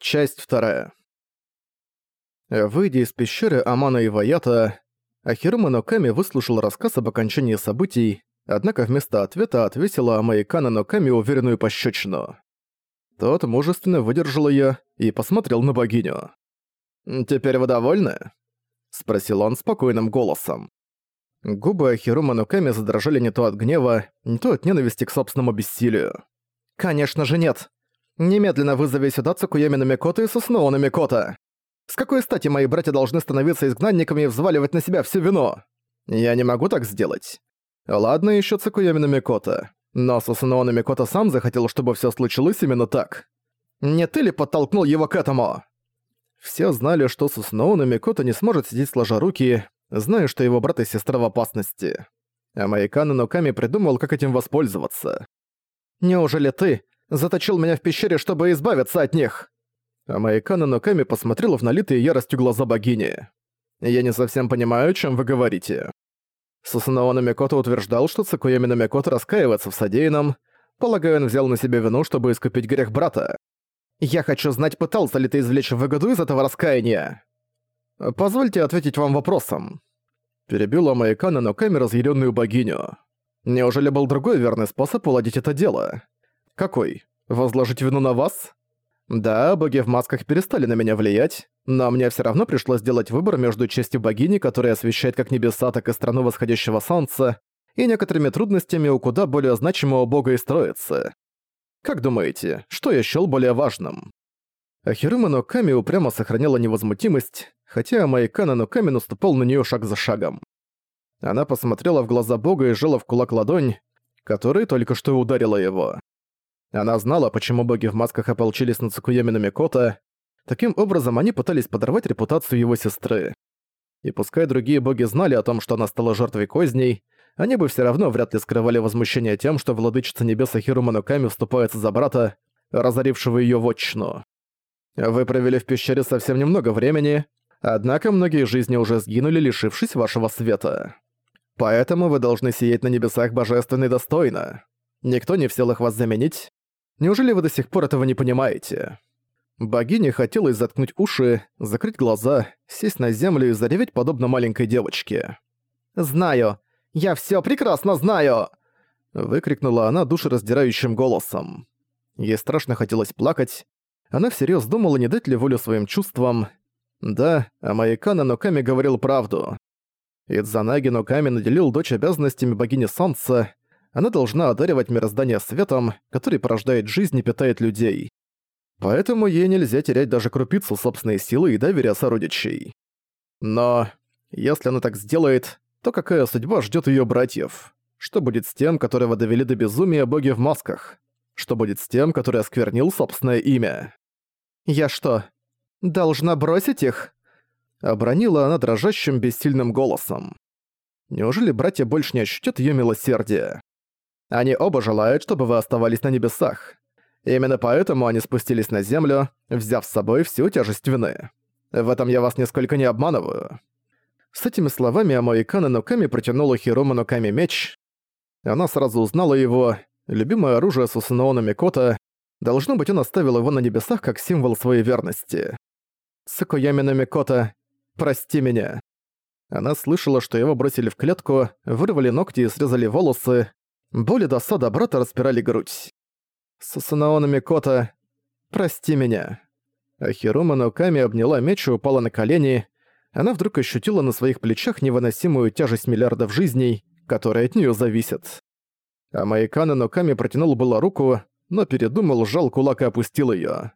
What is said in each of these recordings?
Часть вторая. Выйдя из пещеры Амана и Ваята, Ахирума Ноками выслушал рассказ об окончании событий, однако вместо ответа отвесила Амаикана Ноками уверенную пощечину. Тот мужественно выдержал её и посмотрел на богиню. «Теперь вы довольны?» — спросил он спокойным голосом. Губы Ахирума Ноками задрожали не то от гнева, не то от ненависти к собственному бессилию. «Конечно же нет. Немедленно вызови сюда Цукуями Намикото и Сусуноу Намикото. С какой стати мои братья должны становиться изгнанниками и взваливать на себя всю вину? Я не могу так сделать. Ладно еще Цукуями Намикото, но Сусуноу Намикото сам захотел, чтобы все случилось именно так. Не ты ли подтолкнул его к этому? Все знали, что Сусуноу Намикото не сможет сидеть сложа руки, зная, что его брат и сестра в опасности. А Майкана Ноками придумал, как этим воспользоваться. «Неужели ты, заточил меня в пещере, чтобы избавиться от них!» А Майкана Ноками посмотрела в налитые яростью глаза богини. «Я не совсем понимаю, о чем вы говорите». Сусунао Намикото утверждал, что Цукуями Намикото раскаивается в содеянном, полагаю, он взял на себя вину, чтобы искупить грех брата. «Я хочу знать, пытался ли ты извлечь выгоду из этого раскаяния?» «Позвольте ответить вам вопросом». Перебила Майкана Ноками разъяренную богиню. «Неужели был другой верный способ уладить это дело?» «Какой? Возложить вину на вас?» «Да, боги в масках перестали на меня влиять, но мне все равно пришлось сделать выбор между честью богини, которая освещает как небеса, так и страну восходящего солнца, и некоторыми трудностями у куда более значимого бога и строится. Как думаете, что я счёл более важным?» Ахирума Ноками упрямо сохраняла невозмутимость, хотя Майкана Ноками наступал на неё шаг за шагом. Она посмотрела в глаза бога и сжала в кулак ладонь, которой только что ударила его. Она знала, почему боги в масках ополчились на Цукуями Намикото. Таким образом, они пытались подорвать репутацию его сестры. И пускай другие боги знали о том, что она стала жертвой козней, они бы все равно вряд ли скрывали возмущение тем, что владычица небеса Хирума Ноками вступается за брата, разорившего ее вотчину. Вы провели в пещере совсем немного времени, однако многие жизни уже сгинули, лишившись вашего света. Поэтому вы должны сиять на небесах божественно и достойно. Никто не в силах вас заменить, Неужели вы до сих пор этого не понимаете? Богине хотелось заткнуть уши, закрыть глаза, сесть на землю и зареветь подобно маленькой девочке. «Знаю! Я всё прекрасно знаю!» Выкрикнула она душераздирающим голосом. Ей страшно хотелось плакать. Она всерьёз думала, не дать ли волю своим чувствам. Да, а Маякана Ноками говорил правду. Идзанаги Ноками наделил дочь обязанностями богини Солнца, она должна одаривать мироздание светом, который порождает жизнь и питает людей. Поэтому ей нельзя терять даже крупицу собственной силы и доверия сородичей. Но если она так сделает, то какая судьба ждет ее братьев? Что будет с тем, которого довели до безумия боги в масках? Что будет с тем, который осквернил собственное имя? «Я что, должна бросить их?» Обронила она дрожащим бессильным голосом. Неужели братья больше не ощутят ее милосердия? Они оба желают, чтобы вы оставались на небесах. Именно поэтому они спустились на землю, взяв с собой всю тяжесть вины. В этом я вас нисколько не обманываю». С этими словами Амоикана Ноками протянула Хирома Ноками меч. Она сразу узнала его, любимое оружие Сусуноона Микота. Должно быть, он оставил его на небесах как символ своей верности. «Сакуями Микота, прости меня». Она слышала, что его бросили в клетку, вырвали ногти и срезали волосы, Боль и досада брата распирали грудь. Сусанаона Микота, прости меня. Ахирума Ноками обняла меч и упала на колени. Она вдруг ощутила на своих плечах невыносимую тяжесть миллиардов жизней, которые от нее зависят. А Майкана Ноками протянул было руку, но передумал, сжал кулак и опустил ее.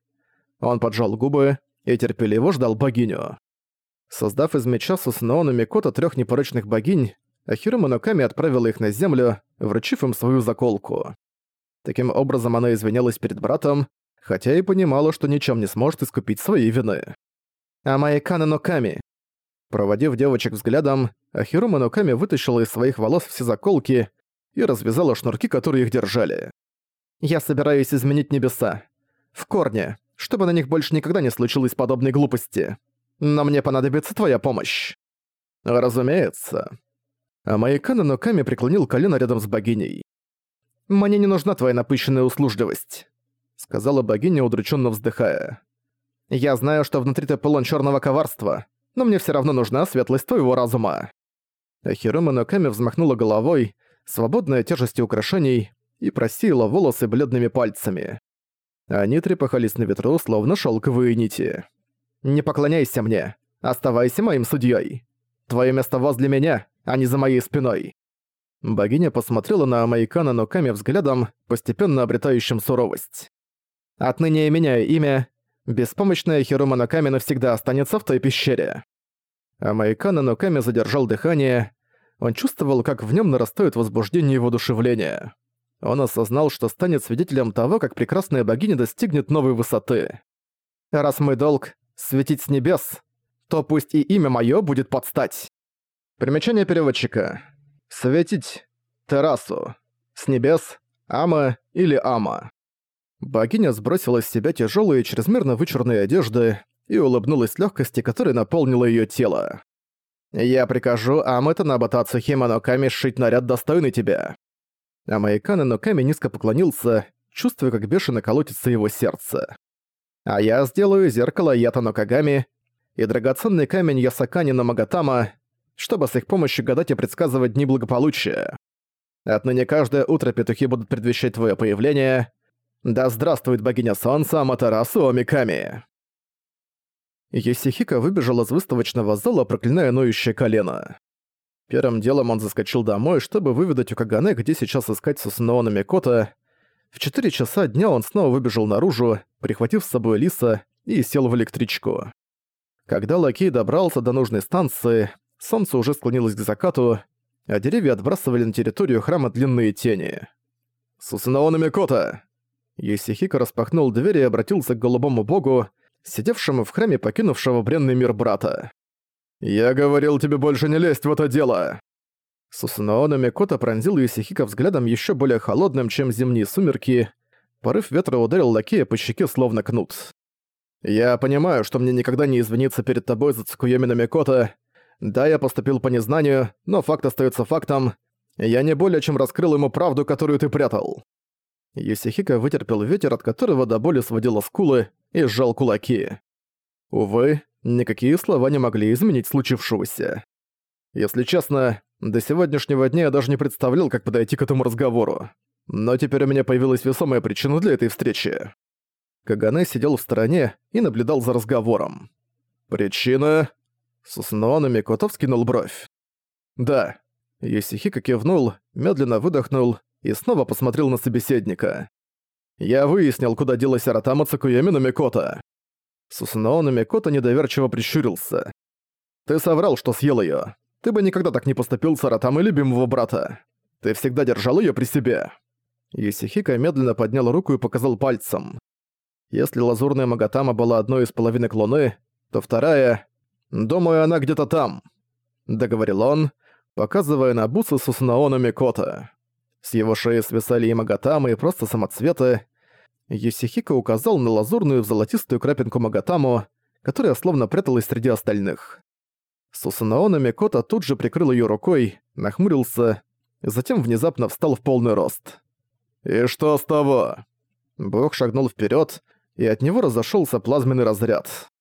Он поджал губы и терпеливо ждал богиню. Создав из меча Сусанаона Микота трех непорочных богинь, Ахирума Ноками отправила их на землю, вручив им свою заколку. Таким образом она извинялась перед братом, хотя и понимала, что ничем не сможет искупить свои вины. «Амаякана Ноками!» Проводив девочек взглядом, Ахирума Ноками вытащила из своих волос все заколки и развязала шнурки, которые их держали. «Я собираюсь изменить небеса. В корне, чтобы на них больше никогда не случилось подобной глупости. Но мне понадобится твоя помощь». «Разумеется», а Маякана Ноками преклонил колено рядом с богиней. «Мне не нужна твоя напыщенная услужливость», — сказала богиня, удрученно вздыхая. Я знаю, что внутри ты полон черного коварства, но мне все равно нужна светлость твоего разума». Ахирума Ноками взмахнула головой, свободная тяжестью украшений, и просеяла волосы бледными пальцами. Они трепыхались на ветру, словно шелковые нити. «Не поклоняйся мне. Оставайся моим судьей. Твое место возле меня, а не за моей спиной». Богиня посмотрела на Амайкана Ноками взглядом, постепенно обретающим суровость. «Отныне я меняю имя. Беспомощная Хирума Ноками навсегда останется в той пещере». Амайкана Ноками задержал дыхание. Он чувствовал, как в нем нарастает возбуждение и воодушевление. Он осознал, что станет свидетелем того, как прекрасная богиня достигнет новой высоты. «Раз мой долг — светить с небес, то пусть и имя моё будет подстать». Примечание переводчика. Светить террасу. С небес Ама или Ама. Богиня сбросила с себя тяжелые чрезмерно вычурные одежды и улыбнулась легкости, которая наполнила ее тело. «Я прикажу Амэта на Батацу Химаноками сшить наряд достойный тебя». Амайкана Ноками низко поклонился, чувствуя, как бешено колотится его сердце. «А я сделаю зеркало Ята Нокагами и драгоценный камень Ясакани Намагатама, чтобы с их помощью гадать и предсказывать дни благополучия. Отныне каждое утро петухи будут предвещать твое появление. Да здравствует богиня солнца Аматерасу Омиками!» Есихика выбежал из выставочного зала, проклиная ноющее колено. Первым делом он заскочил домой, чтобы выведать у Кагане, где сейчас искать Сусуноона Микота. В 4 часа дня он снова выбежал наружу, прихватив с собой Лиса, и сел в электричку. Когда лакей добрался до нужной станции, солнце уже склонилось к закату, а деревья отбрасывали на территорию храма длинные тени. «Сусунаона Микота!» Есихико распахнул дверь и обратился к голубому богу, сидевшему в храме покинувшего бренный мир брата. «Я говорил тебе больше не лезть в это дело!» Сусунаона Микота пронзил Есихико взглядом еще более холодным, чем зимние сумерки. Порыв ветра ударил лакея по щеке словно кнут. «Я понимаю, что мне никогда не извиниться перед тобой за Цукуемина Микота. Да, я поступил по незнанию, но факт остается фактом. Я не более чем раскрыл ему правду, которую ты прятал». Юсихика вытерпел ветер, от которого до боли сводило скулы, и сжал кулаки. Увы, никакие слова не могли изменить случившегося. Если честно, до сегодняшнего дня я даже не представлял, как подойти к этому разговору. Но теперь у меня появилась весомая причина для этой встречи. Кагане сидел в стороне и наблюдал за разговором. «Причина?» Сусуноона Микото вскинул бровь. «Да». Юсихика кивнул, медленно выдохнул и снова посмотрел на собеседника. «Я выяснил, куда делась Аратама Цукуеми Микото». Сусуноона Микото недоверчиво прищурился. «Ты соврал, что съел её. Ты бы никогда так не поступил с Аратамой любимого брата. Ты всегда держал её при себе». Юсихика медленно поднял руку и показал пальцем. Если лазурная Магатама была одной из половинок Луны, то вторая... Думаю, она где-то там. Договорил он, показывая на бусы Сусунаона Микота. С его шеи свисали и Магатамы, и просто самоцветы. Юсихика указал на лазурную в золотистую крапинку Магатаму, которая словно пряталась среди остальных. Сусунаона Микота тут же прикрыл ее рукой, нахмурился, затем внезапно встал в полный рост. «И что с того?» Бог шагнул вперед, и от него разошелся плазменный разряд.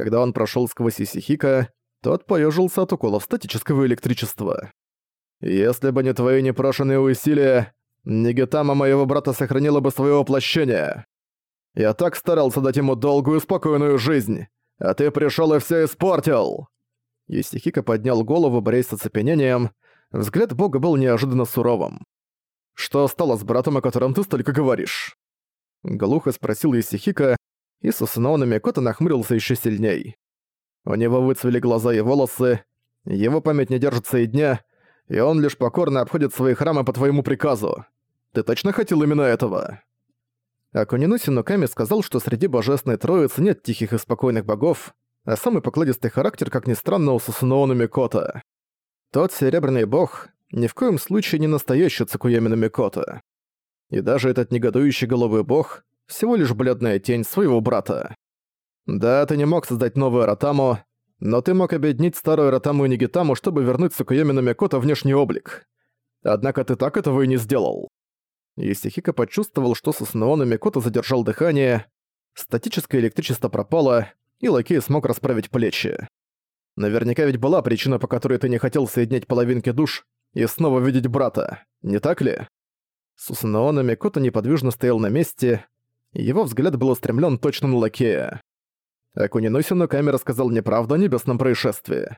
Когда он прошел сквозь Исихика, тот поежился от уколов статического электричества. «Если бы не твои непрошенные усилия, Нигитама моего брата сохранила бы свое воплощение. Я так старался дать ему долгую спокойную жизнь, а ты пришел и все испортил!» Исихика поднял голову, борясь с оцепенением. Взгляд бога был неожиданно суровым. «Что стало с братом, о котором ты столько говоришь?» Глухо спросил Исихика, и Сусунаона Микото нахмурился еще сильней. У него выцвели глаза и волосы, его память не держится и дня, и он лишь покорно обходит свои храмы по твоему приказу. Ты точно хотел именно этого?» Акунинуси Нуками сказал, что среди Божественной Троицы нет тихих и спокойных богов, а самый покладистый характер, как ни странно, у Сусуноона Микото. Тот серебряный бог ни в коем случае не настоящий Цукуямина Микото. И даже этот негодующий головый бог — всего лишь бледная тень своего брата. Да, ты не мог создать новую Ротаму, но ты мог объединить старую Ротаму и Нигитаму, чтобы вернуть Сукуyomi Намикото внешний облик. Однако ты так этого и не сделал. Исихика почувствовал, что Сусуноона Микото задержал дыхание. статическое электричество пропало, и лакей смог расправить плечи. Наверняка ведь была причина, по которой ты не хотел соединять половинки душ и снова видеть брата, не так ли? Сусанаона Микото неподвижно стоял на месте, его взгляд был устремлен точно на лакея. Акуниносину камера сказал неправду о небесном происшествии.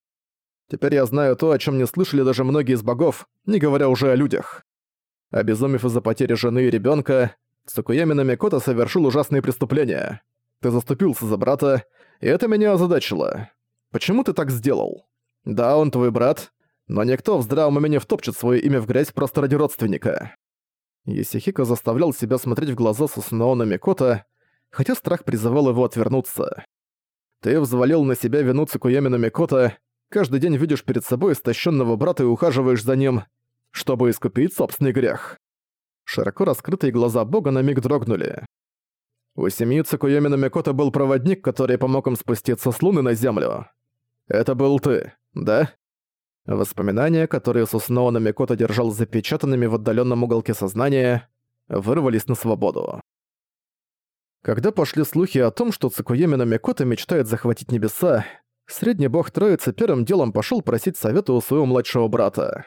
Теперь я знаю то, о чем не слышали даже многие из богов, не говоря уже о людях. Обезумев из-за потери жены и ребенка, Цукуями Намикото совершил ужасные преступления. Ты заступился за брата, и это меня озадачило. Почему ты так сделал? Да, он твой брат, но никто в здравом уме втопчет свое имя в грязь просто ради родственника. Исихико заставлял себя смотреть в глаза Сусунаона Микото, хотя страх призывал его отвернуться. Ты взвалил на себя вину Цукуями Микото, каждый день видишь перед собой истощенного брата и ухаживаешь за ним, чтобы искупить собственный грех. Широко раскрытые глаза бога на миг дрогнули. У семьи Цукуёми Намикото был проводник, который помог им спуститься с луны на землю. Это был ты, да? Воспоминания, которые Сусуноу Намикото держал запечатанными в отдаленном уголке сознания, вырвались на свободу. Когда пошли слухи о том, что Цукуеми Намикото мечтает захватить небеса, средний бог Троицы первым делом пошел просить совета у своего младшего брата.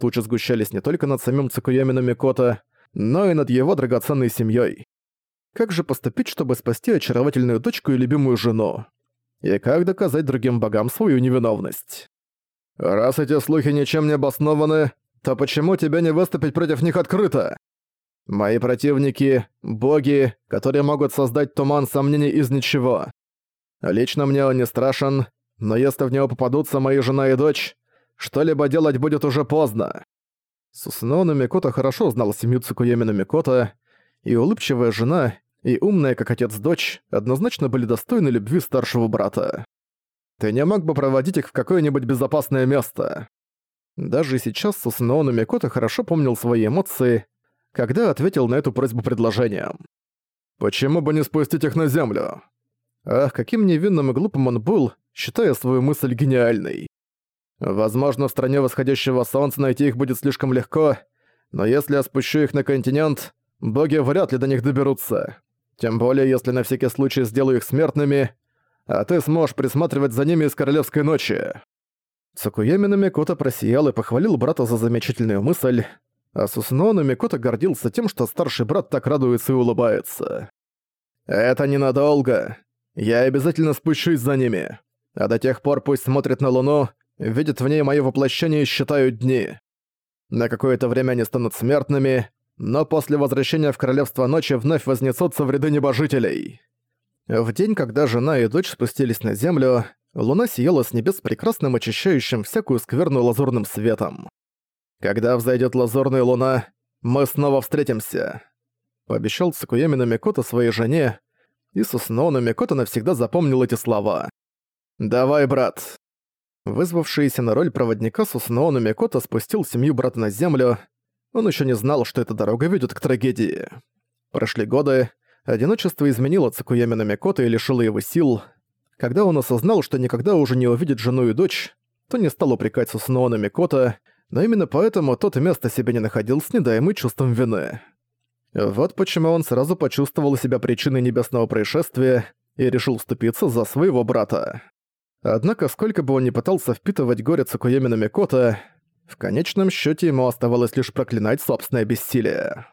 Тучи сгущались не только над самим Цукуеми Намикото, но и над его драгоценной семьей. Как же поступить, чтобы спасти очаровательную дочку и любимую жену? И как доказать другим богам свою невиновность? Раз эти слухи ничем не обоснованы, то почему тебе не выступить против них открыто? Мои противники — боги, которые могут создать туман сомнений из ничего. Лично мне он не страшен, но если в него попадутся мои жена и дочь, что-либо делать будет уже поздно. Сусуноуна Микото хорошо знал семью Цукуемина Микото, и улыбчивая жена, и умная, как отец-дочь, однозначно были достойны любви старшего брата. Ты не мог бы проводить их в какое-нибудь безопасное место. Даже сейчас Сусуноуна Микото хорошо помнил свои эмоции, когда ответил на эту просьбу предложением. «Почему бы не спустить их на землю?» Ах, каким невинным и глупым он был, считая свою мысль гениальной. Возможно, в стране восходящего солнца найти их будет слишком легко, но если я спущу их на континент, боги вряд ли до них доберутся. Тем более, если на всякий случай сделаю их смертными, а ты сможешь присматривать за ними из Королевской ночи». Цукуями Намикото просиял и похвалил брата за замечательную мысль, а Сусуно Намикото гордился тем, что старший брат так радуется и улыбается. «Это ненадолго. Я обязательно спущусь за ними. А до тех пор пусть смотрят на Луну, видят в ней моё воплощение и считают дни. На какое-то время они станут смертными, но после возвращения в Королевство Ночи вновь вознесутся в ряды небожителей. В день, когда жена и дочь спустились на землю, луна сияла с небес прекрасным очищающим всякую скверную лазурным светом. «Когда взойдет лазурная луна, мы снова встретимся», — пообещал Цукуями Намикото своей жене, и Сусуноу Намикото навсегда запомнил эти слова. «Давай, брат». Вызвавшийся на роль проводника Сусуноу Намикото спустил семью брата на землю, он еще не знал, что эта дорога ведет к трагедии. Прошли годы, одиночество изменило Цукуями Намикото и лишило его сил. Когда он осознал, что никогда уже не увидит жену и дочь, то не стал упрекать Сусуноу Намикото, но именно поэтому тот место себе не находил с недаемой чувством вины. Вот почему он сразу почувствовал себя причиной небесного происшествия и решил вступиться за своего брата. Однако, сколько бы он ни пытался впитывать горе Цукуями Намикото, в конечном счете ему оставалось лишь проклинать собственное бессилие.